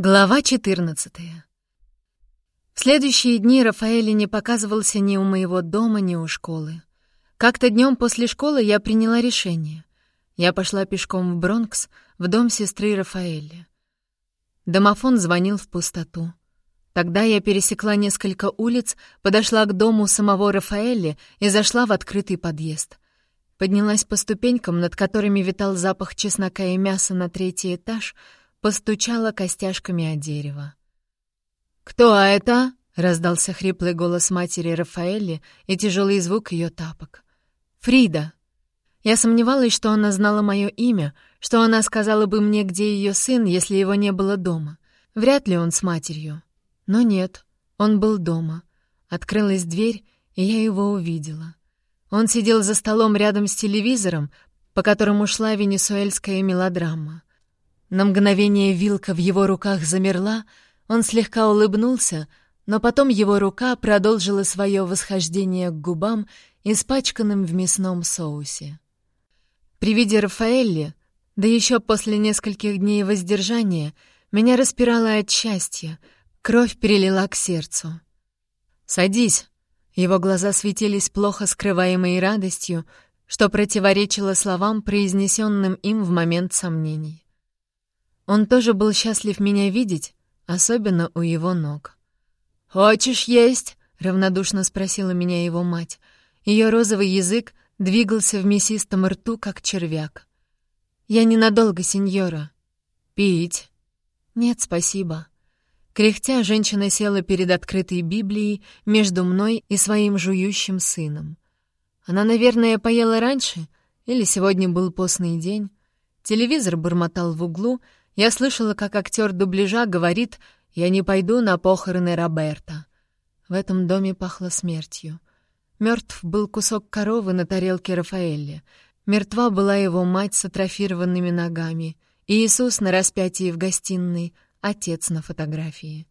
Глава 14 В следующие дни Рафаэль не показывался ни у моего дома, ни у школы. Как-то днем после школы я приняла решение. Я пошла пешком в Бронкс, в дом сестры Рафаэля. Домофон звонил в пустоту. Тогда я пересекла несколько улиц, подошла к дому самого Рафаэля и зашла в открытый подъезд. Поднялась по ступенькам, над которыми витал запах чеснока и мяса на третий этаж — постучала костяшками о дерево. «Кто это?» — раздался хриплый голос матери Рафаэли и тяжелый звук ее тапок. «Фрида!» Я сомневалась, что она знала мое имя, что она сказала бы мне, где ее сын, если его не было дома. Вряд ли он с матерью. Но нет, он был дома. Открылась дверь, и я его увидела. Он сидел за столом рядом с телевизором, по которому шла венесуэльская мелодрама. На мгновение вилка в его руках замерла, он слегка улыбнулся, но потом его рука продолжила свое восхождение к губам, испачканным в мясном соусе. При виде Рафаэлли, да еще после нескольких дней воздержания, меня распирало от счастья, кровь перелила к сердцу. «Садись!» Его глаза светились плохо скрываемой радостью, что противоречило словам, произнесенным им в момент сомнений. Он тоже был счастлив меня видеть, особенно у его ног. «Хочешь есть?» — равнодушно спросила меня его мать. Ее розовый язык двигался в мясистом рту, как червяк. «Я ненадолго, сеньора». «Пить?» «Нет, спасибо». Кряхтя, женщина села перед открытой Библией между мной и своим жующим сыном. Она, наверное, поела раньше, или сегодня был постный день. Телевизор бормотал в углу — я слышала, как актер дубляжа говорит «Я не пойду на похороны Роберта». В этом доме пахло смертью. Мертв был кусок коровы на тарелке Рафаэля. Мертва была его мать с атрофированными ногами. Иисус на распятии в гостиной, отец на фотографии.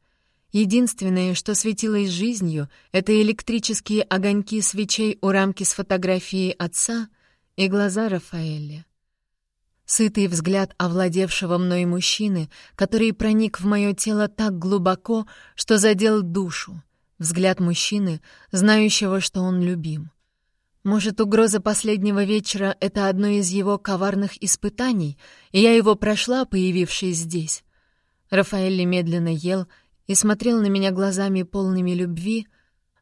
Единственное, что светилось жизнью, это электрические огоньки свечей у рамки с фотографией отца и глаза Рафаэля. Сытый взгляд овладевшего мной мужчины, который проник в мое тело так глубоко, что задел душу. Взгляд мужчины, знающего, что он любим. Может, угроза последнего вечера — это одно из его коварных испытаний, и я его прошла, появившись здесь. Рафаэль медленно ел и смотрел на меня глазами полными любви,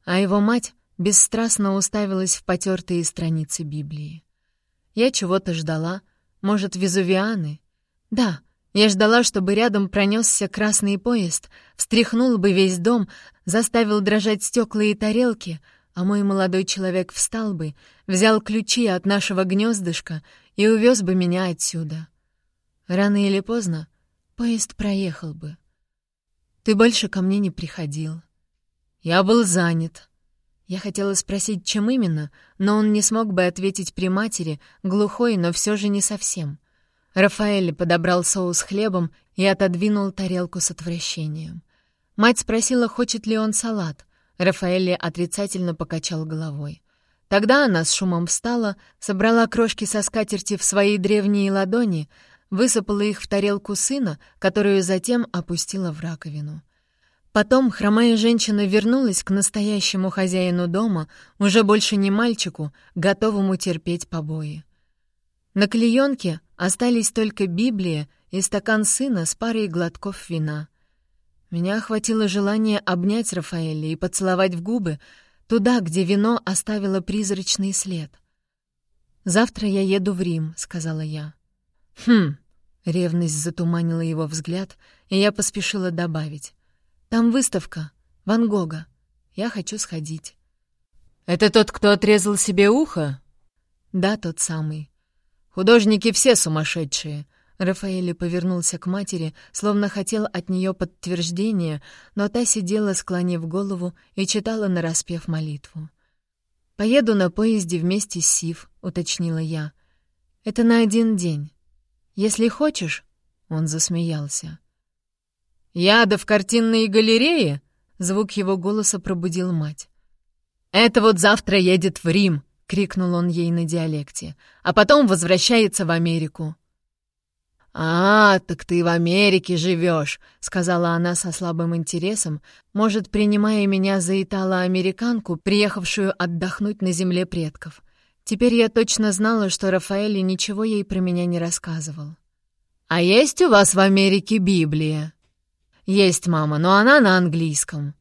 а его мать бесстрастно уставилась в потертые страницы Библии. Я чего-то ждала — может, везувианы? Да, я ждала, чтобы рядом пронесся красный поезд, встряхнул бы весь дом, заставил дрожать стекла и тарелки, а мой молодой человек встал бы, взял ключи от нашего гнездышка и увез бы меня отсюда. Рано или поздно поезд проехал бы. Ты больше ко мне не приходил. Я был занят. Я хотела спросить, чем именно, но он не смог бы ответить при матери, глухой, но все же не совсем. Рафаэль подобрал соус хлебом и отодвинул тарелку с отвращением. Мать спросила, хочет ли он салат. Рафаэль отрицательно покачал головой. Тогда она с шумом встала, собрала крошки со скатерти в свои древние ладони, высыпала их в тарелку сына, которую затем опустила в раковину. Потом хромая женщина вернулась к настоящему хозяину дома, уже больше не мальчику, готовому терпеть побои. На клеенке остались только Библия и стакан сына с парой глотков вина. Меня охватило желание обнять Рафаэля и поцеловать в губы, туда, где вино оставило призрачный след. «Завтра я еду в Рим», — сказала я. «Хм», — ревность затуманила его взгляд, и я поспешила добавить. Там выставка. Ван Гога. Я хочу сходить». «Это тот, кто отрезал себе ухо?» «Да, тот самый». «Художники все сумасшедшие». Рафаэль повернулся к матери, словно хотел от нее подтверждения, но та сидела, склонив голову, и читала нараспев молитву. «Поеду на поезде вместе с Сив», — уточнила я. «Это на один день. Если хочешь...» — он засмеялся. «Яда в картинной галерее?» Звук его голоса пробудил мать. «Это вот завтра едет в Рим!» — крикнул он ей на диалекте. «А потом возвращается в Америку». «А, так ты в Америке живешь», — сказала она со слабым интересом, может, принимая меня за итало-американку, приехавшую отдохнуть на земле предков. Теперь я точно знала, что Рафаэль ничего ей про меня не рассказывал. «А есть у вас в Америке Библия?» «Есть, мама, но она на английском».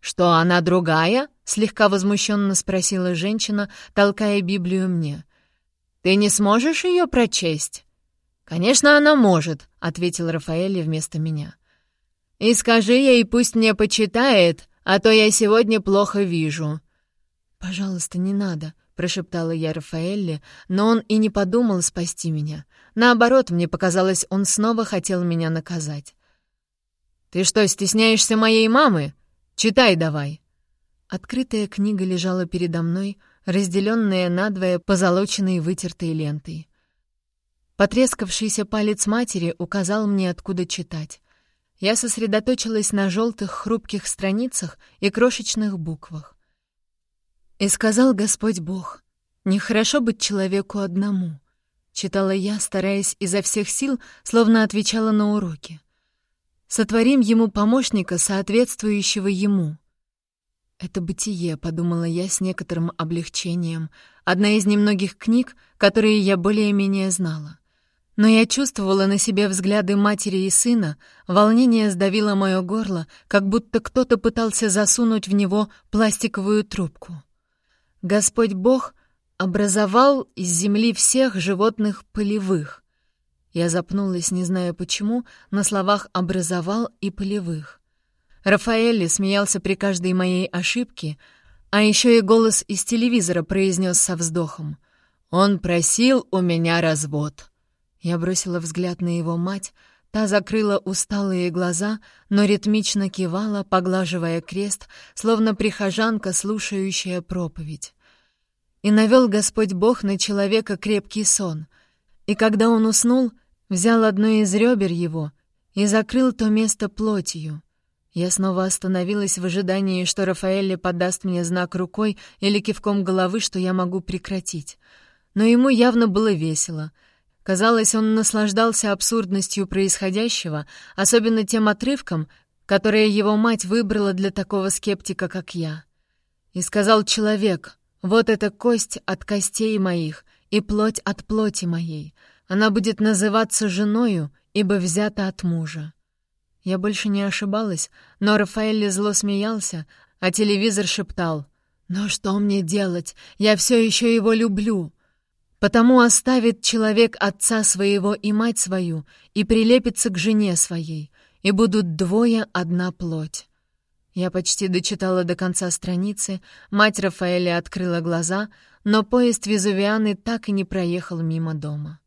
«Что, она другая?» — слегка возмущенно спросила женщина, толкая Библию мне. «Ты не сможешь ее прочесть?» «Конечно, она может», — ответил Рафаэль вместо меня. «И скажи ей, пусть мне почитает, а то я сегодня плохо вижу». «Пожалуйста, не надо», — прошептала я Рафаэлле, но он и не подумал спасти меня. Наоборот, мне показалось, он снова хотел меня наказать. «Ты что, стесняешься моей мамы? Читай давай». Открытая книга лежала передо мной, разделенная надвое позолоченной вытертой лентой. Потрескавшийся палец матери указал мне, откуда читать. Я сосредоточилась на желтых хрупких страницах и крошечных буквах. «И сказал Господь Бог, нехорошо быть человеку одному», — читала я, стараясь изо всех сил, словно отвечала на уроки. «Сотворим ему помощника, соответствующего ему». «Это бытие», — подумала я с некоторым облегчением, одна из немногих книг, которые я более-менее знала. Но я чувствовала на себе взгляды матери и сына, волнение сдавило мое горло, как будто кто-то пытался засунуть в него пластиковую трубку. Господь Бог образовал из земли всех животных полевых. Я запнулась, не зная почему, на словах «образовал» и «полевых». Рафаэлли смеялся при каждой моей ошибке, а еще и голос из телевизора произнес со вздохом. «Он просил у меня развод». Я бросила взгляд на его мать, та закрыла усталые глаза, но ритмично кивала, поглаживая крест, словно прихожанка, слушающая проповедь. И навел Господь Бог на человека крепкий сон, и когда он уснул, взял одно из ребер его и закрыл то место плотью. Я снова остановилась в ожидании, что Рафаэлли подаст мне знак рукой или кивком головы, что я могу прекратить. Но ему явно было весело — Казалось, он наслаждался абсурдностью происходящего, особенно тем отрывком, которое его мать выбрала для такого скептика, как я. И сказал человек, «Вот эта кость от костей моих и плоть от плоти моей. Она будет называться женою, ибо взята от мужа». Я больше не ошибалась, но Рафаэль зло смеялся, а телевизор шептал, «Но что мне делать? Я все еще его люблю». Потому оставит человек отца своего и мать свою, и прилепится к жене своей, и будут двое одна плоть. Я почти дочитала до конца страницы, мать Рафаэля открыла глаза, но поезд Везувианы так и не проехал мимо дома.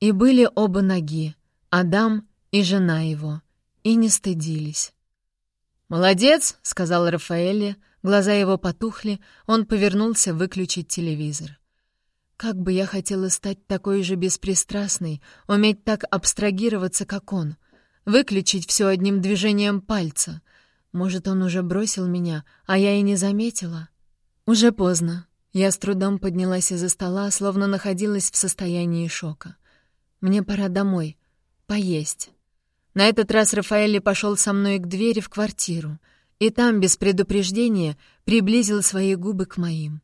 И были оба ноги, Адам и жена его, и не стыдились. «Молодец!» — сказал Рафаэле, глаза его потухли, он повернулся выключить телевизор. Как бы я хотела стать такой же беспристрастной, уметь так абстрагироваться, как он, выключить все одним движением пальца. Может, он уже бросил меня, а я и не заметила? Уже поздно. Я с трудом поднялась из-за стола, словно находилась в состоянии шока. Мне пора домой. Поесть. На этот раз Рафаэль пошел со мной к двери в квартиру, и там, без предупреждения, приблизил свои губы к моим.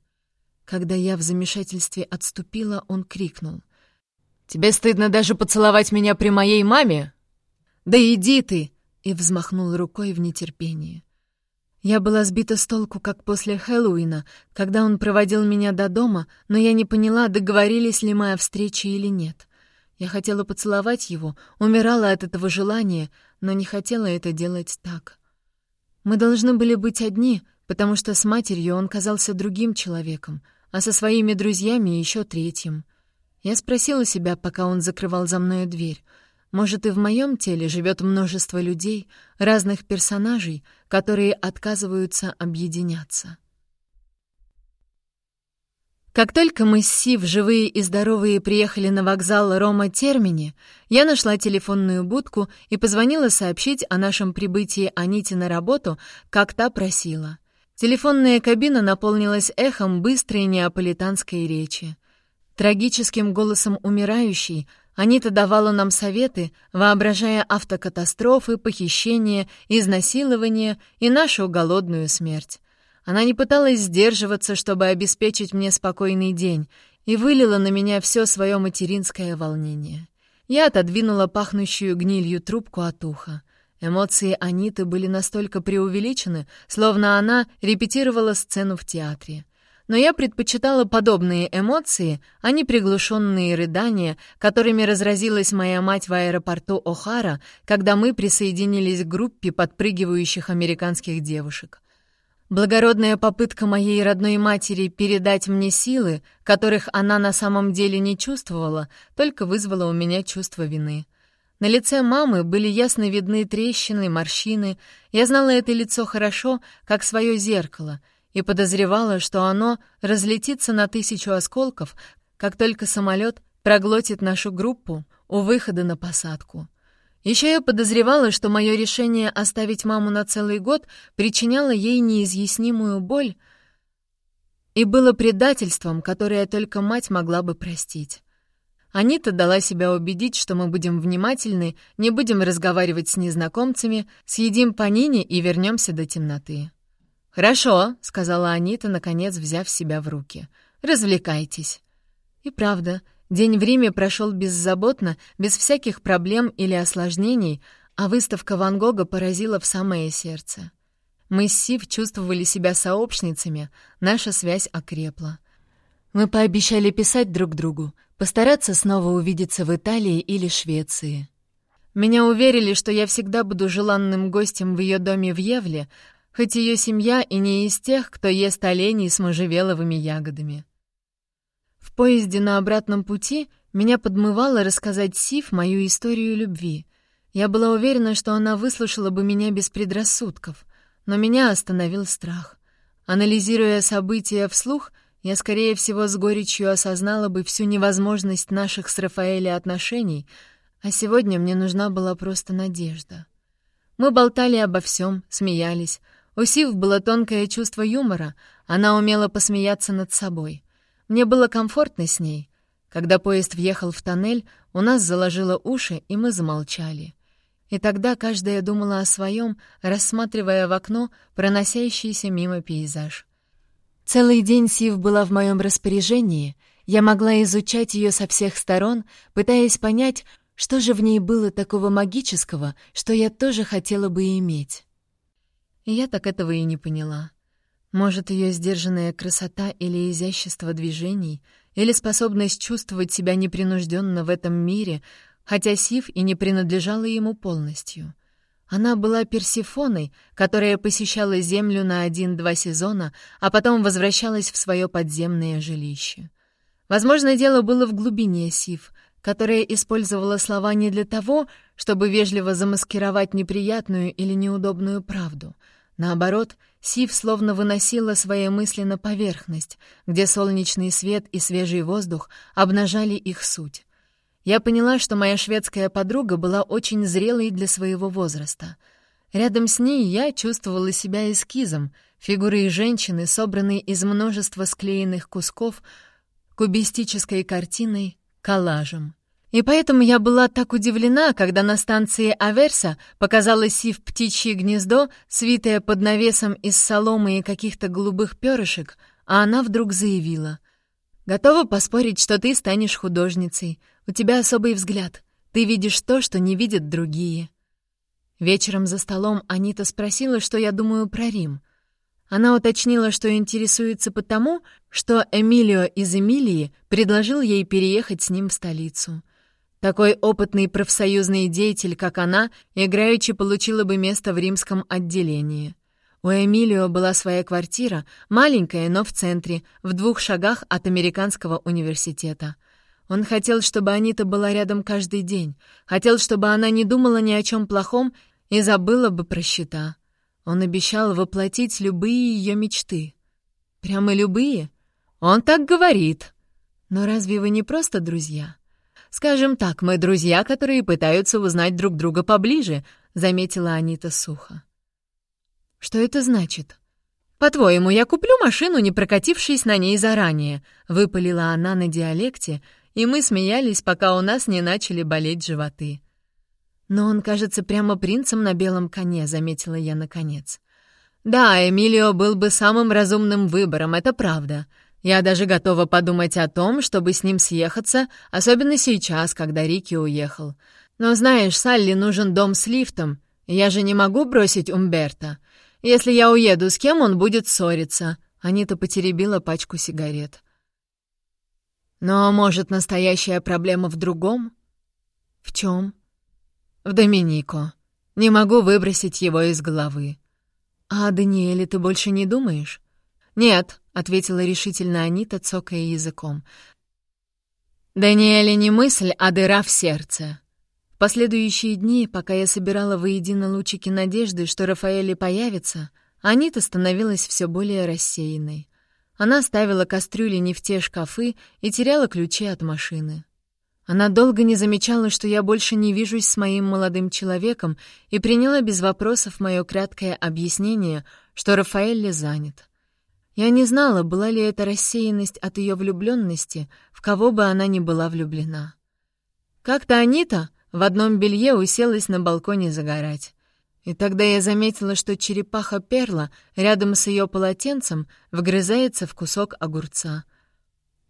Когда я в замешательстве отступила, он крикнул. «Тебе стыдно даже поцеловать меня при моей маме?» «Да иди ты!» и взмахнул рукой в нетерпении. Я была сбита с толку, как после Хэллоуина, когда он проводил меня до дома, но я не поняла, договорились ли мы о встрече или нет. Я хотела поцеловать его, умирала от этого желания, но не хотела это делать так. Мы должны были быть одни, потому что с матерью он казался другим человеком — а со своими друзьями еще третьим. Я спросила себя, пока он закрывал за мною дверь, может, и в моем теле живет множество людей, разных персонажей, которые отказываются объединяться. Как только мы с Сив, живые и здоровые, приехали на вокзал Рома-Термини, я нашла телефонную будку и позвонила сообщить о нашем прибытии Аните на работу, как та просила. Телефонная кабина наполнилась эхом быстрой неаполитанской речи. Трагическим голосом умирающей Анита давала нам советы, воображая автокатастрофы, похищения, изнасилования и нашу голодную смерть. Она не пыталась сдерживаться, чтобы обеспечить мне спокойный день, и вылила на меня все свое материнское волнение. Я отодвинула пахнущую гнилью трубку от уха. Эмоции Аниты были настолько преувеличены, словно она репетировала сцену в театре. Но я предпочитала подобные эмоции, а не приглушенные рыдания, которыми разразилась моя мать в аэропорту О'Хара, когда мы присоединились к группе подпрыгивающих американских девушек. Благородная попытка моей родной матери передать мне силы, которых она на самом деле не чувствовала, только вызвала у меня чувство вины. На лице мамы были ясно видны трещины, морщины. Я знала это лицо хорошо, как свое зеркало, и подозревала, что оно разлетится на тысячу осколков, как только самолет проглотит нашу группу у выхода на посадку. Еще я подозревала, что мое решение оставить маму на целый год причиняло ей неизъяснимую боль и было предательством, которое только мать могла бы простить. Анита дала себя убедить, что мы будем внимательны, не будем разговаривать с незнакомцами, съедим панини и вернемся до темноты. «Хорошо», — сказала Анита, наконец взяв себя в руки. «Развлекайтесь». И правда, День в Риме прошел беззаботно, без всяких проблем или осложнений, а выставка Ван Гога поразила в самое сердце. Мы с Сив чувствовали себя сообщницами, наша связь окрепла. Мы пообещали писать друг другу, постараться снова увидеться в Италии или Швеции. Меня уверили, что я всегда буду желанным гостем в ее доме в Евле, хоть ее семья и не из тех, кто ест оленей с можжевеловыми ягодами. Поезде на обратном пути меня подмывало рассказать Сив мою историю любви. Я была уверена, что она выслушала бы меня без предрассудков, но меня остановил страх. Анализируя события вслух, я, скорее всего, с горечью осознала бы всю невозможность наших с Рафаэлем отношений, а сегодня мне нужна была просто надежда. Мы болтали обо всем, смеялись. У Сив было тонкое чувство юмора, она умела посмеяться над собой. Мне было комфортно с ней. Когда поезд въехал в тоннель, у нас заложило уши, и мы замолчали. И тогда каждая думала о своем, рассматривая в окно проносящийся мимо пейзаж. Целый день Сив была в моем распоряжении. Я могла изучать ее со всех сторон, пытаясь понять, что же в ней было такого магического, что я тоже хотела бы иметь. Я так этого и не поняла. Может, ее сдержанная красота или изящество движений, или способность чувствовать себя непринужденно в этом мире, хотя Сив и не принадлежала ему полностью. Она была Персифоной, которая посещала Землю на один-два сезона, а потом возвращалась в свое подземное жилище. Возможно, дело было в глубине Сив, которая использовала слова не для того, чтобы вежливо замаскировать неприятную или неудобную правду. Наоборот, Сив словно выносила свои мысли на поверхность, где солнечный свет и свежий воздух обнажали их суть. Я поняла, что моя шведская подруга была очень зрелой для своего возраста. Рядом с ней я чувствовала себя эскизом, фигурой женщины, собранной из множества склеенных кусков, кубистической картиной, коллажем. И поэтому я была так удивлена, когда на станции Аверса показалось Сив птичье гнездо, свитое под навесом из соломы и каких-то голубых перышек, а она вдруг заявила. «Готова поспорить, что ты станешь художницей. У тебя особый взгляд. Ты видишь то, что не видят другие». Вечером за столом Анита спросила, что я думаю про Рим. Она уточнила, что интересуется потому, что Эмилио из Эмилии предложил ей переехать с ним в столицу — такой опытный профсоюзный деятель, как она, играючи получила бы место в римском отделении. У Эмилио была своя квартира, маленькая, но в центре, в двух шагах от американского университета. Он хотел, чтобы Анита была рядом каждый день, хотел, чтобы она не думала ни о чем плохом и забыла бы про счета. Он обещал воплотить любые ее мечты. Прямо любые? Он так говорит. Но разве вы не просто друзья? «Скажем так, мы друзья, которые пытаются узнать друг друга поближе», — заметила Анита сухо. «Что это значит?» «По-твоему, я куплю машину, не прокатившись на ней заранее», — выпалила она на диалекте, и мы смеялись, пока у нас не начали болеть животы. «Но он кажется прямо принцем на белом коне», — заметила я наконец. «Да, Эмилио был бы самым разумным выбором, это правда. Я даже готова подумать о том, чтобы с ним съехаться, особенно сейчас, когда Рики уехал. Но знаешь, Салли нужен дом с лифтом. Я же не могу бросить Умберта. Если я уеду, с кем он будет ссориться?» Анита потеребила пачку сигарет. «Но, может, настоящая проблема в другом?» «В чем?» «В Доминико. Не могу выбросить его из головы». «А о Даниэле ты больше не думаешь?» «Нет», — ответила решительно Анита, цокая языком. «Даниэле не мысль, а дыра в сердце». В последующие дни, пока я собирала воедино лучики надежды, что Рафаэль появится, Анита становилась все более рассеянной. Она ставила кастрюли не в те шкафы и теряла ключи от машины. Она долго не замечала, что я больше не вижусь с моим молодым человеком, и приняла без вопросов мое краткое объяснение, что Рафаэль занят. Я не знала, была ли это рассеянность от ее влюбленности, в кого бы она ни была влюблена. Как-то Анита в одном белье уселась на балконе загорать. И тогда я заметила, что черепаха Перла рядом с ее полотенцем вгрызается в кусок огурца.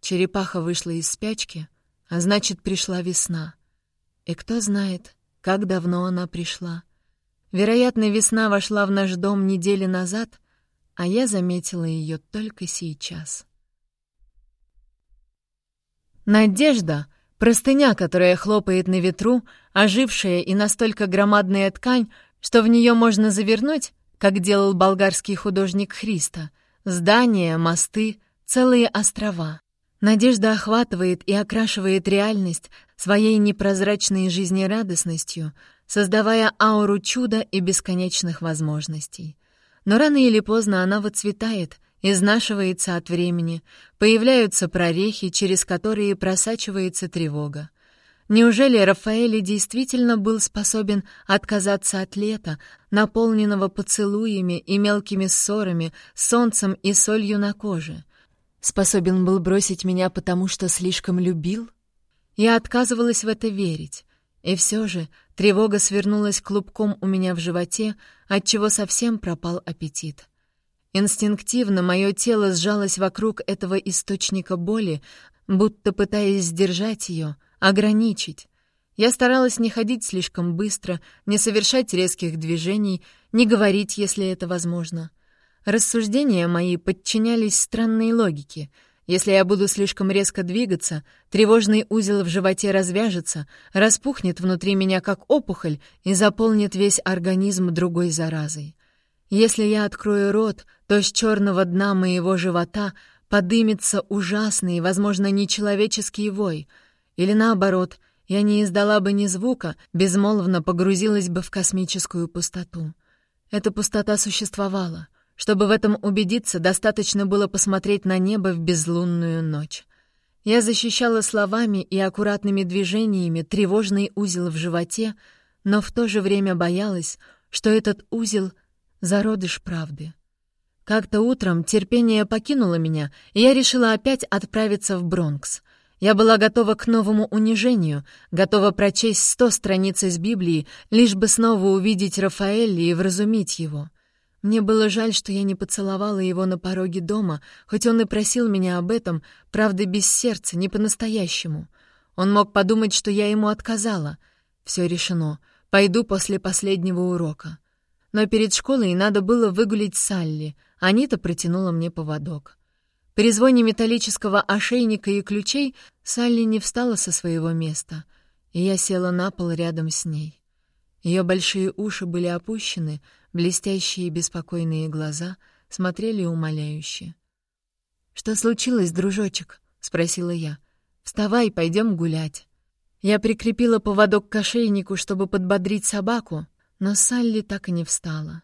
Черепаха вышла из спячки — а значит, пришла весна. И кто знает, как давно она пришла. Вероятно, весна вошла в наш дом недели назад, а я заметила ее только сейчас. Надежда — простыня, которая хлопает на ветру, ожившая и настолько громадная ткань, что в нее можно завернуть, как делал болгарский художник Христа, здания, мосты, целые острова. Надежда охватывает и окрашивает реальность своей непрозрачной жизнерадостностью, создавая ауру чуда и бесконечных возможностей. Но рано или поздно она выцветает, изнашивается от времени, появляются прорехи, через которые просачивается тревога. Неужели Рафаэль действительно был способен отказаться от лета, наполненного поцелуями и мелкими ссорами, солнцем и солью на коже? Способен был бросить меня, потому что слишком любил? Я отказывалась в это верить. И все же тревога свернулась клубком у меня в животе, отчего совсем пропал аппетит. Инстинктивно мое тело сжалось вокруг этого источника боли, будто пытаясь сдержать ее, ограничить. Я старалась не ходить слишком быстро, не совершать резких движений, не говорить, если это возможно. Рассуждения мои подчинялись странной логике. Если я буду слишком резко двигаться, тревожный узел в животе развяжется, распухнет внутри меня как опухоль и заполнит весь организм другой заразой. Если я открою рот, то с черного дна моего живота подымется ужасный, возможно, нечеловеческий вой. Или наоборот, я не издала бы ни звука, безмолвно погрузилась бы в космическую пустоту. Эта пустота существовала — чтобы в этом убедиться, достаточно было посмотреть на небо в безлунную ночь. Я защищала словами и аккуратными движениями тревожный узел в животе, но в то же время боялась, что этот узел — зародыш правды. Как-то утром терпение покинуло меня, и я решила опять отправиться в Бронкс. Я была готова к новому унижению, готова прочесть сто страниц из Библии, лишь бы снова увидеть Рафаэля и вразумить его. Мне было жаль, что я не поцеловала его на пороге дома, хоть он и просил меня об этом, правда, без сердца, не по-настоящему. Он мог подумать, что я ему отказала. Все решено. Пойду после последнего урока. Но перед школой надо было выгулить Салли. Анита протянула мне поводок. При звоне металлического ошейника и ключей Салли не встала со своего места, и я села на пол рядом с ней. Ее большие уши были опущены, Блестящие беспокойные глаза смотрели умоляюще. «Что случилось, дружочек?» — спросила я. «Вставай, пойдем гулять». Я прикрепила поводок к ошейнику, чтобы подбодрить собаку, но Салли так и не встала.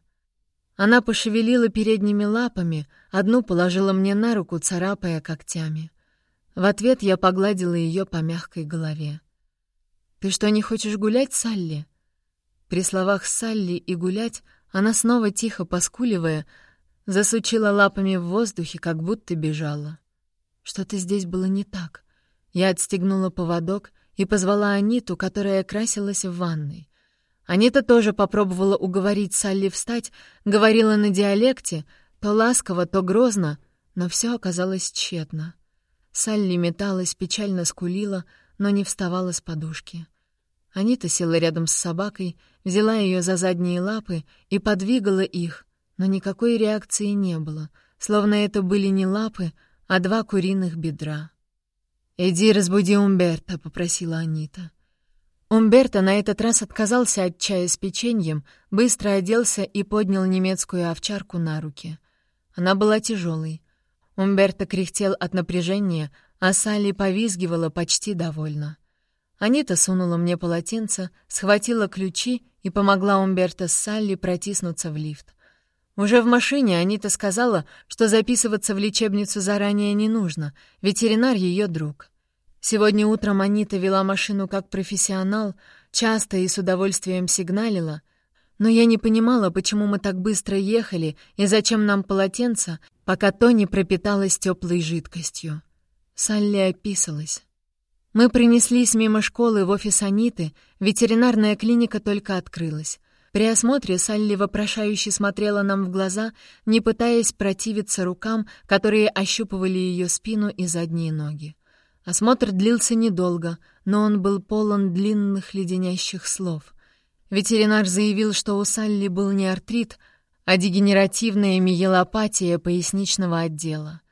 Она пошевелила передними лапами, одну положила мне на руку, царапая когтями. В ответ я погладила ее по мягкой голове. «Ты что, не хочешь гулять, Салли?» При словах «Салли» и «гулять» Она снова, тихо поскуливая, засучила лапами в воздухе, как будто бежала. Что-то здесь было не так. Я отстегнула поводок и позвала Аниту, которая красилась в ванной. Анита тоже попробовала уговорить Салли встать, говорила на диалекте, то ласково, то грозно, но все оказалось тщетно. Салли металась, печально скулила, но не вставала с подушки. Анита села рядом с собакой, взяла ее за задние лапы и подвигала их, но никакой реакции не было, словно это были не лапы, а два куриных бедра. «Иди разбуди Умберта», — попросила Анита. Умберто на этот раз отказался от чая с печеньем, быстро оделся и поднял немецкую овчарку на руки. Она была тяжелой. Умберто кряхтел от напряжения, а Салли повизгивала почти довольно. Анита сунула мне полотенце, схватила ключи и помогла Умберто с Салли протиснуться в лифт. Уже в машине Анита сказала, что записываться в лечебницу заранее не нужно, ветеринар — ее друг. Сегодня утром Анита вела машину как профессионал, часто и с удовольствием сигналила, но я не понимала, почему мы так быстро ехали и зачем нам полотенце, пока то не пропиталось теплой жидкостью. Салли описалась. Мы принеслись мимо школы в офис Аниты, ветеринарная клиника только открылась. При осмотре Салли вопрошающе смотрела нам в глаза, не пытаясь противиться рукам, которые ощупывали ее спину и задние ноги. Осмотр длился недолго, но он был полон длинных леденящих слов. Ветеринар заявил, что у Салли был не артрит, а дегенеративная миелопатия поясничного отдела.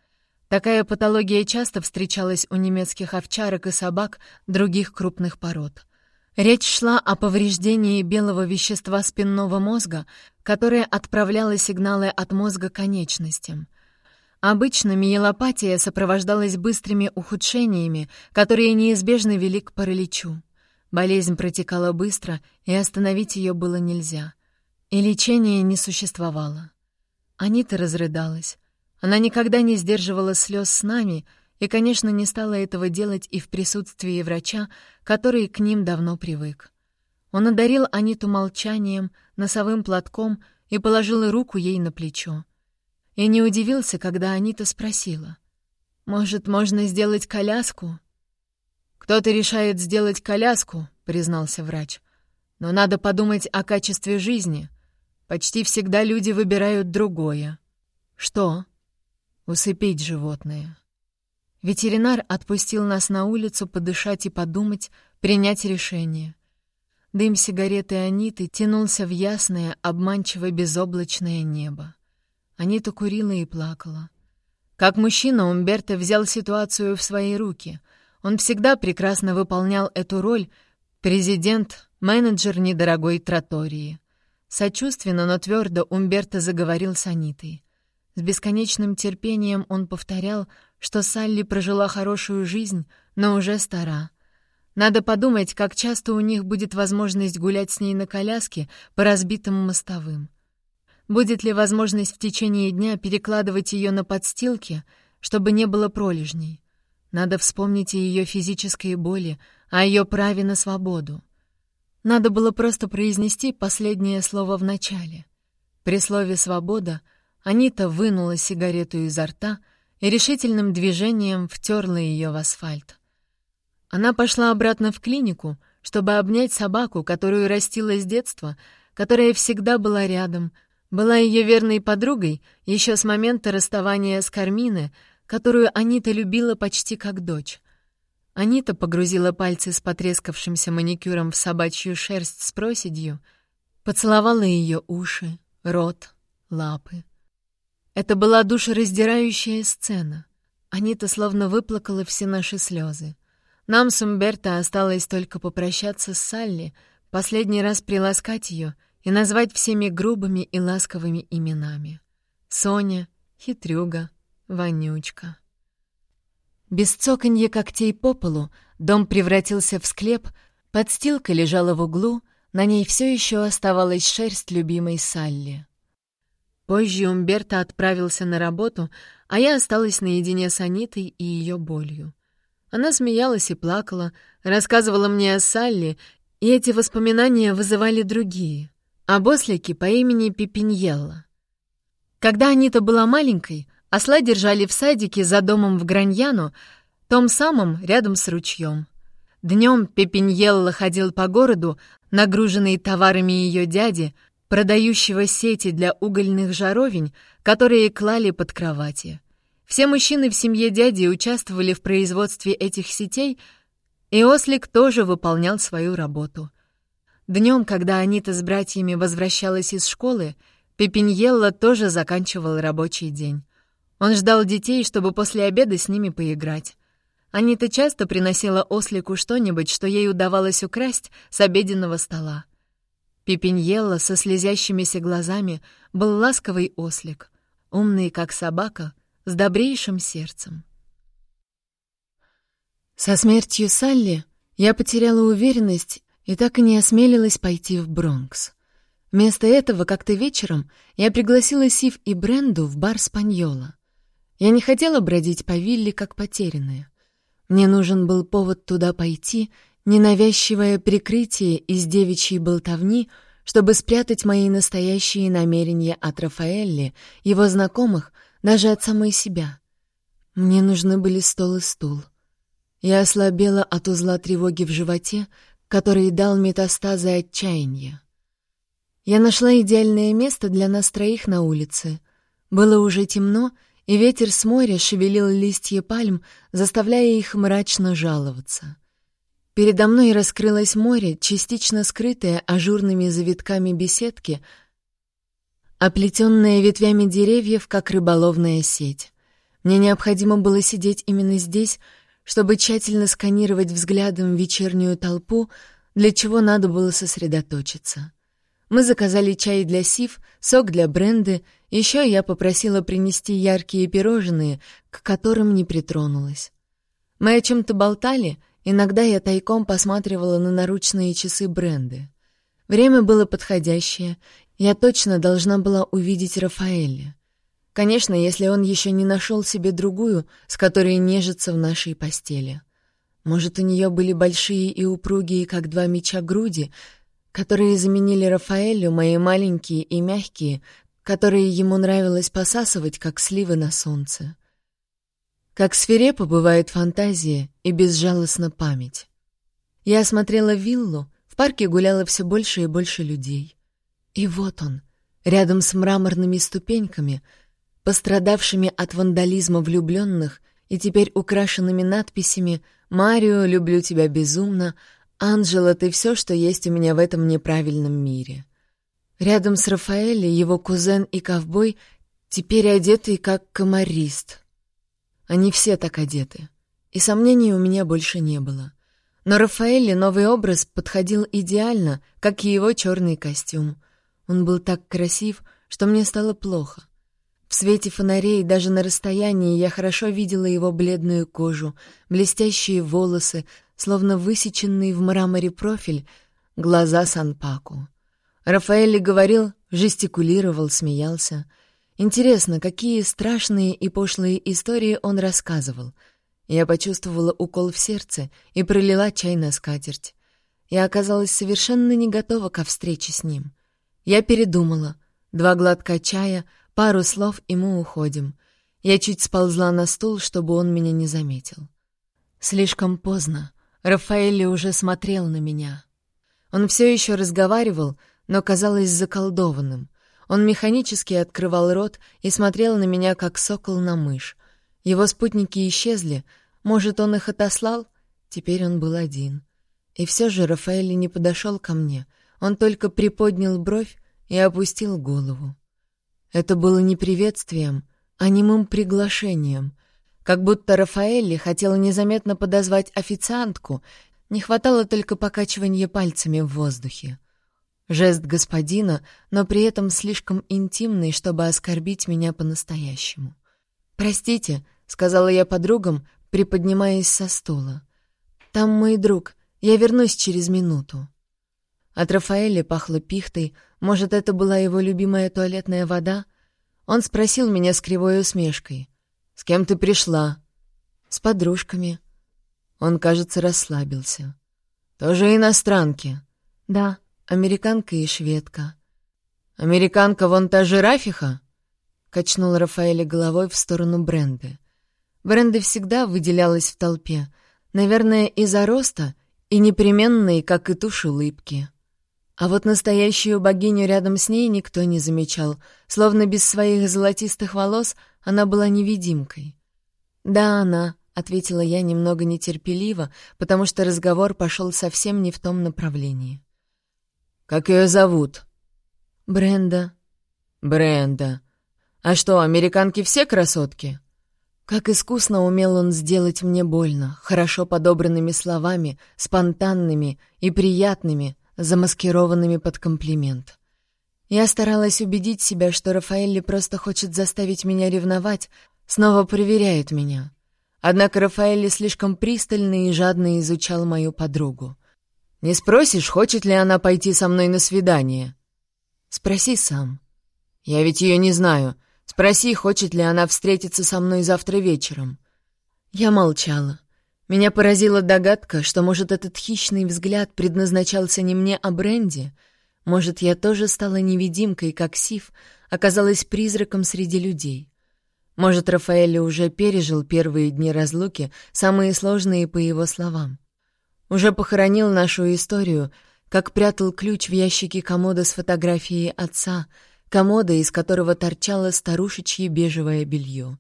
Такая патология часто встречалась у немецких овчарок и собак других крупных пород. Речь шла о повреждении белого вещества спинного мозга, которое отправляло сигналы от мозга конечностям — Обычно миелопатия сопровождалась быстрыми ухудшениями, которые неизбежно вели к параличу. Болезнь протекала быстро, и остановить ее было нельзя. И лечения не существовало. Анита разрыдалась. Она никогда не сдерживала слез с нами и, конечно, не стала этого делать и в присутствии врача, который к ним давно привык. Он одарил Аниту молчанием, носовым платком и положил руку ей на плечо и не удивился, когда Анита спросила. «Может, можно сделать коляску?» «Кто-то решает сделать коляску», — признался врач. «Но надо подумать о качестве жизни. Почти всегда люди выбирают другое». «Что?» «Усыпить животное». Ветеринар отпустил нас на улицу подышать и подумать, принять решение. Дым сигареты Аниты тянулся в ясное, обманчиво безоблачное небо. Анита курила и плакала. Как мужчина Умберто взял ситуацию в свои руки. Он всегда прекрасно выполнял эту роль президент, менеджер недорогой тротории. Сочувственно, но твердо Умберто заговорил с Анитой. С бесконечным терпением он повторял, что Салли прожила хорошую жизнь, но уже стара. Надо подумать, как часто у них будет возможность гулять с ней на коляске по разбитым мостовым. Будет ли возможность в течение дня перекладывать ее на подстилки, чтобы не было пролежней? Надо вспомнить о ее физической боли, о ее праве на свободу. Надо было просто произнести последнее слово в начале. При слове «свобода» Анита вынула сигарету изо рта и решительным движением втерла ее в асфальт. Она пошла обратно в клинику, чтобы обнять собаку, которую растила с детства, которая всегда была рядом, была ее верной подругой еще с момента расставания с Карминой, которую Анита любила почти как дочь. Анита погрузила пальцы с потрескавшимся маникюром в собачью шерсть с проседью, поцеловала ее уши, рот, лапы. Это была душераздирающая сцена. Анита словно выплакала все наши слезы. Нам с Умберто осталось только попрощаться с Салли, последний раз приласкать ее — и назвать всеми грубыми и ласковыми именами. Соня, хитрюга, вонючка. Без цоканья когтей по полу дом превратился в склеп, подстилка лежала в углу, на ней все еще оставалась шерсть любимой Салли. Позже Умберто отправился на работу, а я осталась наедине с Анитой и ее болью. Она смеялась и плакала, рассказывала мне о Салли, и эти воспоминания вызывали другие а бослики по имени Пипиньелла. Когда Анита была маленькой, осла держали в садике за домом в Граньяно, том самом рядом с ручьем. Днем Пепиньелла ходил по городу, нагруженный товарами ее дяди, продающего сети для угольных жаровень, которые клали под кровати. Все мужчины в семье дяди участвовали в производстве этих сетей, и Ослик тоже выполнял свою работу. Днем, когда Анита с братьями возвращалась из школы, Пепиньелла тоже заканчивал рабочий день. Он ждал детей, чтобы после обеда с ними поиграть. Анита часто приносила ослику что-нибудь, что ей удавалось украсть с обеденного стола. Пипиньелла со слезящимися глазами был ласковый ослик, умный, как собака, с добрейшим сердцем. Со смертью Салли я потеряла уверенность и так и не осмелилась пойти в Бронкс. Вместо этого как-то вечером я пригласила Сив и Бренду в бар «Спаньола». Я не хотела бродить по вилле, как потерянная. Мне нужен был повод туда пойти, ненавязчивое прикрытие из девичьей болтовни, чтобы спрятать мои настоящие намерения от Рафаэлли, его знакомых, даже от самой себя. Мне нужны были стол и стул. Я ослабела от узла тревоги в животе, который дал метастазы отчаяния. Я нашла идеальное место для нас троих на улице. Было уже темно, и ветер с моря шевелил листья пальм, заставляя их мрачно жаловаться. Передо мной раскрылось море, частично скрытое ажурными завитками беседки, оплетенное ветвями деревьев, как рыболовная сеть. Мне необходимо было сидеть именно здесь, чтобы тщательно сканировать взглядом вечернюю толпу, для чего надо было сосредоточиться. Мы заказали чай для Сив, сок для Бренды, еще я попросила принести яркие пирожные, к которым не притронулась. Мы о чем-то болтали, иногда я тайком посматривала на наручные часы Бренды. Время было подходящее, я точно должна была увидеть Рафаэля. Конечно, если он еще не нашел себе другую, с которой нежится в нашей постели. Может, у нее были большие и упругие, как два меча, груди, которые заменили Рафаэлю мои маленькие и мягкие, которые ему нравилось посасывать, как сливы на солнце. Как свирепо бывает фантазия и безжалостна память. Я осмотрела виллу, в парке гуляло все больше и больше людей. И вот он, рядом с мраморными ступеньками, пострадавшими от вандализма влюбленных и теперь украшенными надписями «Марио, люблю тебя безумно», «Анджела, ты все, что есть у меня в этом неправильном мире». Рядом с Рафаэлем его кузен и ковбой, теперь одетый как комарист. Они все так одеты, и сомнений у меня больше не было. Но Рафаэле новый образ подходил идеально, как и его черный костюм. Он был так красив, что мне стало плохо. В свете фонарей даже на расстоянии я хорошо видела его бледную кожу, блестящие волосы, словно высеченный в мраморе профиль, глаза Санпаку. Рафаэль говорил, жестикулировал, смеялся. Интересно, какие страшные и пошлые истории он рассказывал. Я почувствовала укол в сердце и пролила чай на скатерть. Я оказалась совершенно не готова ко встрече с ним. Я передумала. Два глотка чая, пару слов, и мы уходим. Я чуть сползла на стул, чтобы он меня не заметил. Слишком поздно. Рафаэлли уже смотрел на меня. Он все еще разговаривал, но казалось заколдованным. Он механически открывал рот и смотрел на меня, как сокол на мышь. Его спутники исчезли, может, он их отослал? Теперь он был один. И все же Рафаэлли не подошел ко мне, он только приподнял бровь и опустил голову. Это было не приветствием, а немым приглашением, как будто Рафаэлли хотел незаметно подозвать официантку, не хватало только покачивания пальцами в воздухе. Жест господина, но при этом слишком интимный, чтобы оскорбить меня по-настоящему. «Простите», — сказала я подругам, приподнимаясь со стула. «Там мой друг, я вернусь через минуту». От Рафаэля пахло пихтой, может, это была его любимая туалетная вода? Он спросил меня с кривой усмешкой. «С кем ты пришла?» «С подружками». Он, кажется, расслабился. «Тоже иностранки?» «Да, американка и шведка». «Американка вон та жирафиха?» Качнул Рафаэля головой в сторону Бренды. Бренда всегда выделялась в толпе, наверное, из-за роста и непременной, как и тушь улыбки. А вот настоящую богиню рядом с ней никто не замечал, словно без своих золотистых волос она была невидимкой. «Да, она», — ответила я немного нетерпеливо, потому что разговор пошел совсем не в том направлении. «Как ее зовут?» «Бренда». «Бренда. А что, американки все красотки?» Как искусно умел он сделать мне больно, хорошо подобранными словами, спонтанными и приятными, замаскированными под комплимент. Я старалась убедить себя, что Рафаэлли просто хочет заставить меня ревновать, снова проверяет меня. Однако Рафаэлли слишком пристально и жадно изучал мою подругу. «Не спросишь, хочет ли она пойти со мной на свидание?» «Спроси сам». «Я ведь ее не знаю. Спроси, хочет ли она встретиться со мной завтра вечером». Я молчала. Меня поразила догадка, что, может, этот хищный взгляд предназначался не мне, а Бренди. Может, я тоже стала невидимкой, как Сив, оказалась призраком среди людей. Может, Рафаэль уже пережил первые дни разлуки, самые сложные по его словам. Уже похоронил нашу историю, как прятал ключ в ящике комода с фотографией отца, комода, из которого торчало старушечье бежевое белье.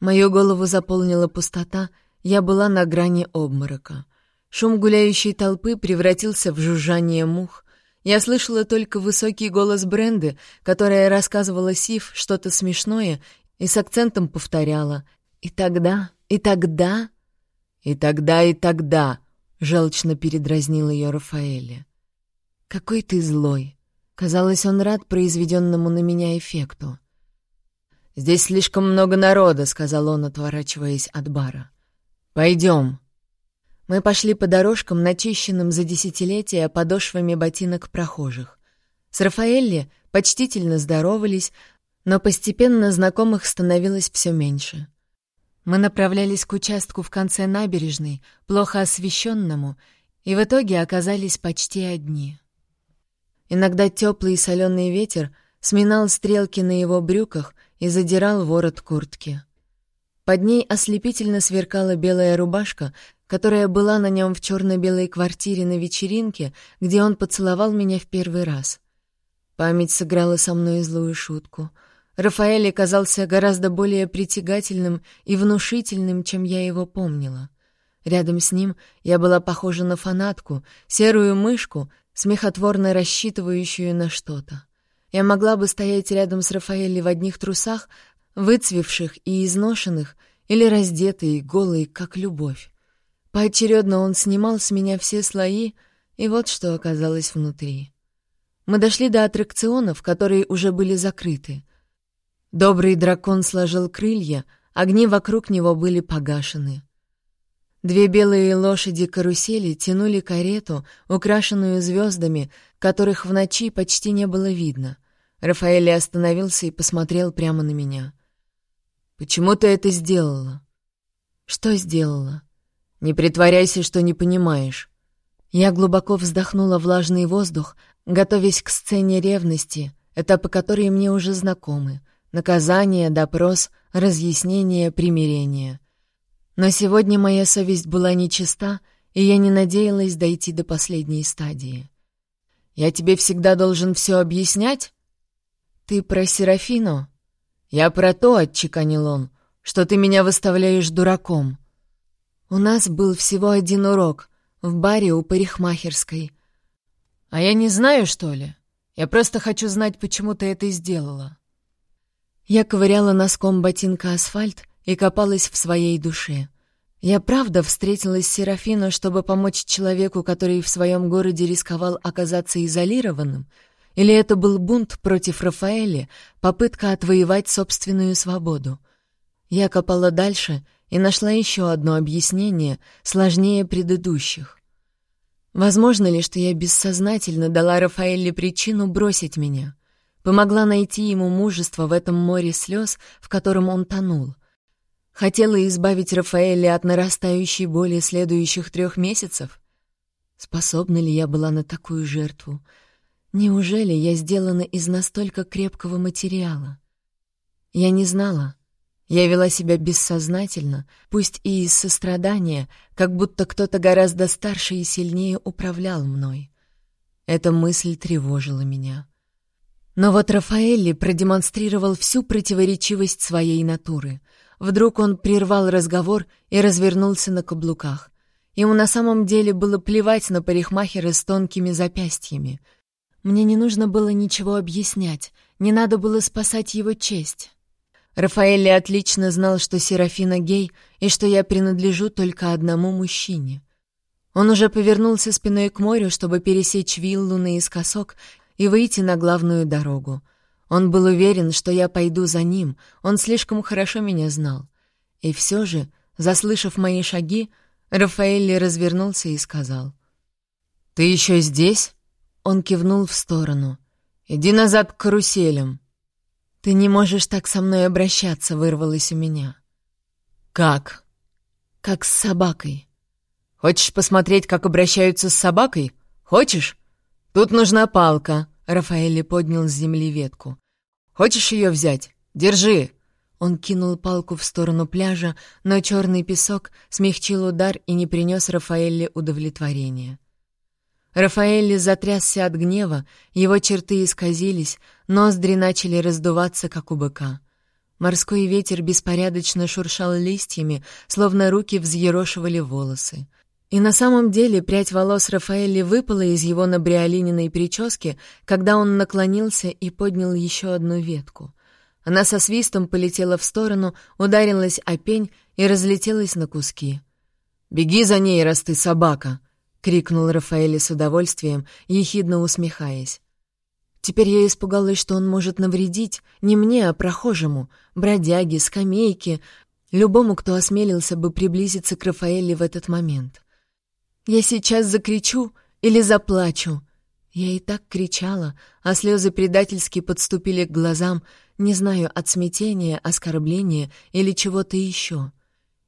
Мою голову заполнила пустота — я была на грани обморока. Шум гуляющей толпы превратился в жужжание мух. Я слышала только высокий голос Бренды, которая рассказывала Сив что-то смешное и с акцентом повторяла «И тогда, и тогда...» «И тогда, и тогда...» — желчно передразнил ее Рафаэле. «Какой ты злой!» Казалось, он рад произведенному на меня эффекту. «Здесь слишком много народа», — сказал он, отворачиваясь от бара. «Пойдем». Мы пошли по дорожкам, начищенным за десятилетия подошвами ботинок прохожих. С Рафаэлли почтительно здоровались, но постепенно знакомых становилось все меньше. Мы направлялись к участку в конце набережной, плохо освещенному, и в итоге оказались почти одни. Иногда теплый и соленый ветер сминал стрелки на его брюках и задирал ворот куртки. Под ней ослепительно сверкала белая рубашка, которая была на нем в черно-белой квартире на вечеринке, где он поцеловал меня в первый раз. Память сыграла со мной злую шутку. Рафаэль оказался гораздо более притягательным и внушительным, чем я его помнила. Рядом с ним я была похожа на фанатку, серую мышку, смехотворно рассчитывающую на что-то. Я могла бы стоять рядом с Рафаэлем в одних трусах, выцвевших и изношенных, или раздетый, голый, как любовь. Поочередно он снимал с меня все слои, и вот что оказалось внутри. Мы дошли до аттракционов, которые уже были закрыты. Добрый дракон сложил крылья, огни вокруг него были погашены. Две белые лошади-карусели тянули карету, украшенную звездами, которых в ночи почти не было видно. Рафаэль остановился и посмотрел прямо на меня — Почему ты это сделала?» «Что сделала?» «Не притворяйся, что не понимаешь». Я глубоко вздохнула влажный воздух, готовясь к сцене ревности, этапы которой мне уже знакомы. Наказание, допрос, разъяснение, примирение. Но сегодня моя совесть была нечиста, и я не надеялась дойти до последней стадии. «Я тебе всегда должен все объяснять?» «Ты про Серафину?» «Я про то», — отчеканил он, — «что ты меня выставляешь дураком». У нас был всего один урок в баре у парикмахерской. А я не знаю, что ли? Я просто хочу знать, почему ты это сделала. Я ковыряла носком ботинка асфальт и копалась в своей душе. Я правда встретилась с Серафино, чтобы помочь человеку, который в своем городе рисковал оказаться изолированным — или это был бунт против Рафаэля, попытка отвоевать собственную свободу? Я копала дальше и нашла еще одно объяснение, сложнее предыдущих. Возможно ли, что я бессознательно дала Рафаэле причину бросить меня? Помогла найти ему мужество в этом море слез, в котором он тонул? Хотела избавить Рафаэля от нарастающей боли следующих трех месяцев? Способна ли я была на такую жертву? Неужели я сделана из настолько крепкого материала? Я не знала, Я вела себя бессознательно, пусть и из сострадания, как будто кто-то гораздо старше и сильнее управлял мной. Эта мысль тревожила меня. Но вот Рафаэлли продемонстрировал всю противоречивость своей натуры. Вдруг он прервал разговор и развернулся на каблуках. Ему на самом деле было плевать на парикмахера с тонкими запястьями. Мне не нужно было ничего объяснять, не надо было спасать его честь. Рафаэлли отлично знал, что Серафина гей и что я принадлежу только одному мужчине. Он уже повернулся спиной к морю, чтобы пересечь виллу наискосок и выйти на главную дорогу. Он был уверен, что я пойду за ним, он слишком хорошо меня знал. И все же, заслышав мои шаги, Рафаэлли развернулся и сказал. «Ты еще здесь?» Он кивнул в сторону. «Иди назад к каруселям». «Ты не можешь так со мной обращаться», — вырвалось у меня. «Как?» «Как с собакой». «Хочешь посмотреть, как обращаются с собакой? Хочешь? Тут нужна палка», — Рафаэлли поднял с земли ветку. «Хочешь ее взять? Держи!» Он кинул палку в сторону пляжа, но черный песок смягчил удар и не принес Рафаэлле удовлетворения. Рафаэлли затрясся от гнева, его черты исказились, ноздри начали раздуваться, как у быка. Морской ветер беспорядочно шуршал листьями, словно руки взъерошивали волосы. И на самом деле прядь волос Рафаэлли выпала из его набриолининой прически, когда он наклонился и поднял еще одну ветку. Она со свистом полетела в сторону, ударилась о пень и разлетелась на куски. «Беги за ней, раз ты собака!» крикнул Рафаэль с удовольствием, ехидно усмехаясь. Теперь я испугалась, что он может навредить не мне, а прохожему, бродяге, скамейке, любому, кто осмелился бы приблизиться к Рафаэле в этот момент. Я сейчас закричу или заплачу. Я и так кричала, а слезы предательски подступили к глазам, не знаю, от смятения, оскорбления или чего-то еще.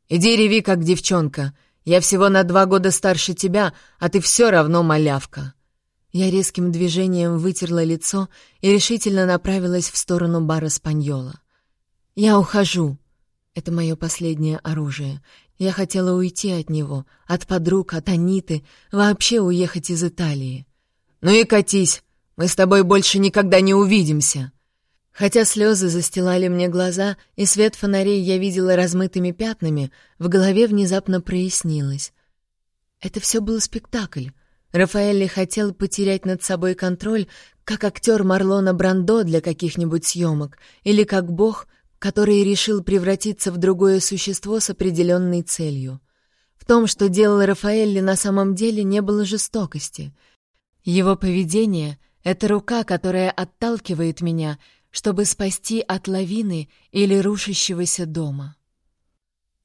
«Иди реви, как девчонка!» Я всего на два года старше тебя, а ты все равно малявка». Я резким движением вытерла лицо и решительно направилась в сторону бара «Спаньола». «Я ухожу». Это мое последнее оружие. Я хотела уйти от него, от подруг, от Аниты, вообще уехать из Италии. «Ну и катись, мы с тобой больше никогда не увидимся». Хотя слезы застилали мне глаза, и свет фонарей я видела размытыми пятнами, в голове внезапно прояснилось. Это все был спектакль. Рафаэлли хотел потерять над собой контроль, как актер Марлона Брандо для каких-нибудь съемок, или как бог, который решил превратиться в другое существо с определенной целью. В том, что делал Рафаэлли, на самом деле не было жестокости. Его поведение — это рука, которая отталкивает меня — чтобы спасти от лавины или рушащегося дома.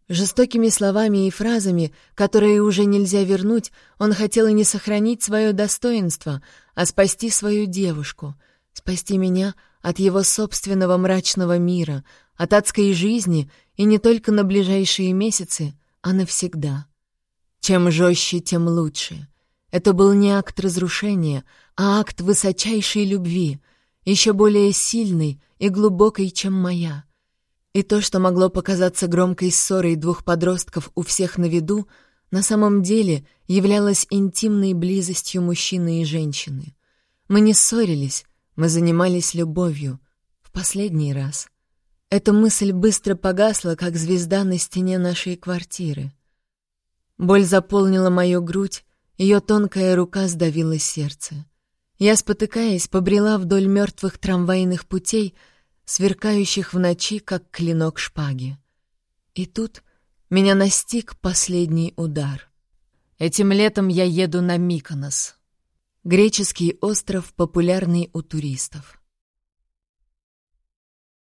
Жестокими словами и фразами, которые уже нельзя вернуть, он хотел не сохранить свое достоинство, а спасти свою девушку, спасти меня от его собственного мрачного мира, от адской жизни и не только на ближайшие месяцы, а навсегда. Чем жестче, тем лучше. Это был не акт разрушения, а акт высочайшей любви — еще более сильной и глубокой, чем моя. И то, что могло показаться громкой ссорой двух подростков у всех на виду, на самом деле являлось интимной близостью мужчины и женщины. Мы не ссорились, мы занимались любовью. В последний раз. Эта мысль быстро погасла, как звезда на стене нашей квартиры. Боль заполнила мою грудь, ее тонкая рука сдавила сердце. Я, спотыкаясь, побрела вдоль мертвых трамвайных путей, сверкающих в ночи, как клинок шпаги. И тут меня настиг последний удар. Этим летом я еду на Миконос. Греческий остров, популярный у туристов.